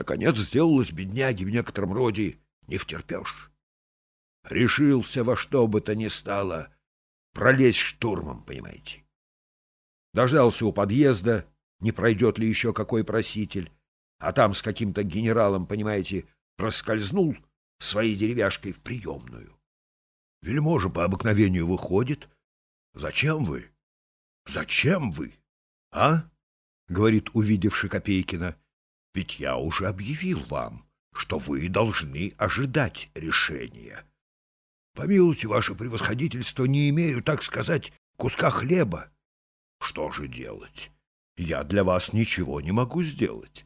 Наконец сделалось бедняги в некотором роде не втерпешь. Решился во что бы то ни стало пролезть штурмом, понимаете. Дождался у подъезда, не пройдет ли еще какой проситель, а там с каким-то генералом, понимаете, проскользнул своей деревяшкой в приемную. Вельможа по обыкновению выходит. «Зачем вы? Зачем вы? А?» — говорит, увидевший Копейкина. «Ведь я уже объявил вам, что вы должны ожидать решения. Помилуйте, ваше превосходительство, не имею, так сказать, куска хлеба. Что же делать? Я для вас ничего не могу сделать.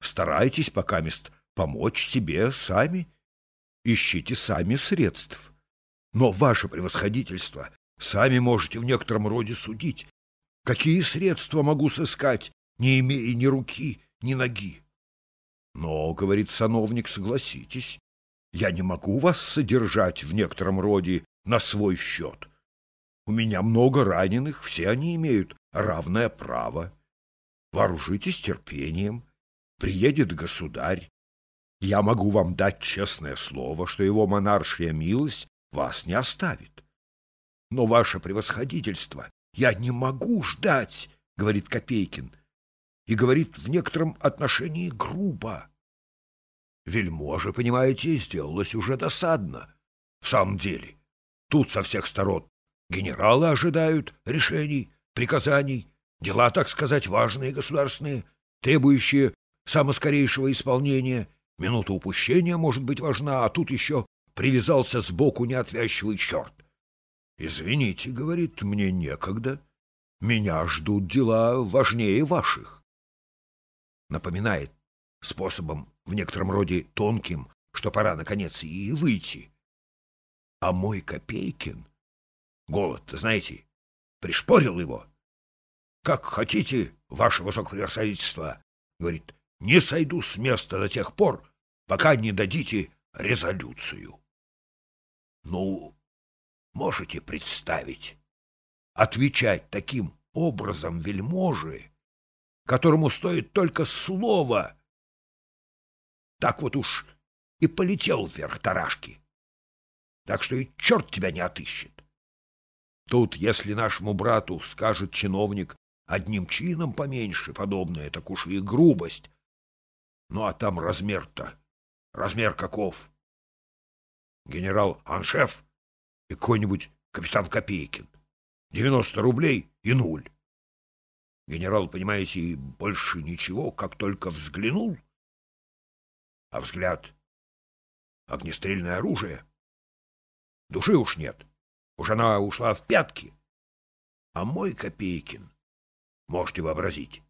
Старайтесь, пока мест, помочь себе сами. Ищите сами средств. Но, ваше превосходительство, сами можете в некотором роде судить. Какие средства могу сыскать, не имея ни руки, ни ноги? Но, — говорит сановник, — согласитесь, я не могу вас содержать в некотором роде на свой счет. У меня много раненых, все они имеют равное право. Вооружитесь терпением. Приедет государь. Я могу вам дать честное слово, что его монаршая милость вас не оставит. Но, ваше превосходительство, я не могу ждать, — говорит Копейкин, и говорит в некотором отношении грубо. Вельможа, понимаете, сделалось уже досадно. В самом деле, тут со всех сторон генералы ожидают решений, приказаний, дела, так сказать, важные государственные, требующие самоскорейшего исполнения. Минута упущения может быть важна, а тут еще привязался сбоку неотвязчивый черт. «Извините, — говорит, — мне некогда. Меня ждут дела важнее ваших». Напоминает способом в некотором роде тонким, что пора, наконец, и выйти. А мой Копейкин, голод, знаете, пришпорил его. «Как хотите, ваше высокопревосходительство», — говорит, — «не сойду с места до тех пор, пока не дадите резолюцию». Ну, можете представить, отвечать таким образом вельможи, которому стоит только слово так вот уж и полетел вверх тарашки. Так что и черт тебя не отыщет. Тут, если нашему брату скажет чиновник одним чином поменьше, подобное, так уж и грубость. Ну а там размер-то, размер каков? Генерал Аншеф и какой-нибудь капитан Копейкин. Девяносто рублей и нуль. Генерал, понимаете, больше ничего, как только взглянул, а взгляд — огнестрельное оружие. Души уж нет, уж она ушла в пятки. А мой Копейкин, можете вообразить,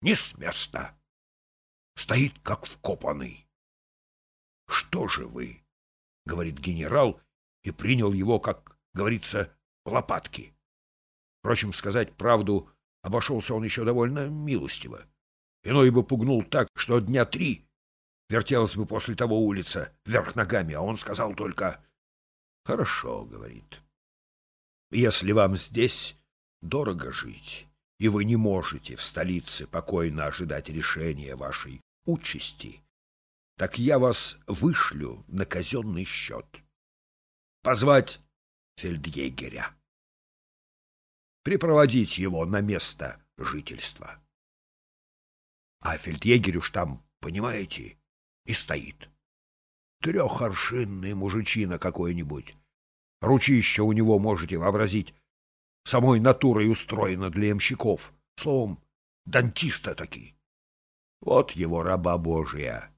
не с места, стоит как вкопанный. — Что же вы? — говорит генерал и принял его, как говорится, лопатки. Впрочем, сказать правду, обошелся он еще довольно милостиво. Иной бы пугнул так, что дня три Вертелась бы после того улица вверх ногами, а он сказал только «Хорошо», — говорит. «Если вам здесь дорого жить, и вы не можете в столице покойно ожидать решения вашей участи, так я вас вышлю на казенный счет. Позвать фельдъегеря. Припроводить его на место жительства. А фельдъегерю ж там, понимаете, и стоит. Трехоршинный мужичина какой-нибудь. Ручище у него, можете вообразить, самой натурой устроено для ямщиков. Словом, дантиста таки. Вот его раба Божия.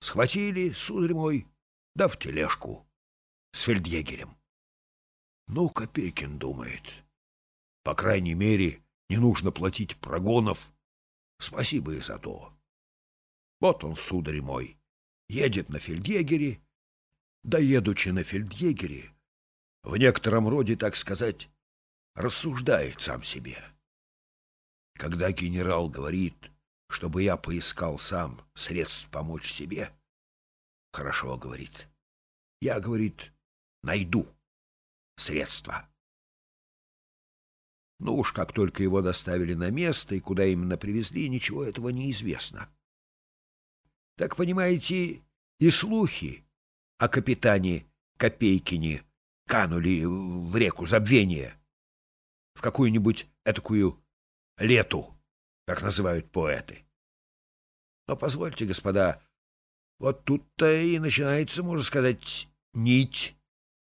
Схватили, сударь мой, да в тележку с фельдъегерем. Ну, Копейкин думает. По крайней мере, не нужно платить прогонов. Спасибо и за то. Вот он, сударь мой, едет на фельдъегере, да на фельдъегере, в некотором роде, так сказать, рассуждает сам себе. Когда генерал говорит, чтобы я поискал сам средств помочь себе, хорошо, говорит, я, говорит, найду средства. Ну уж как только его доставили на место и куда именно привезли, ничего этого не известно. Так, понимаете, и слухи о капитане Копейкине канули в реку забвения, в какую-нибудь этакую лету, как называют поэты. Но позвольте, господа, вот тут-то и начинается, можно сказать, нить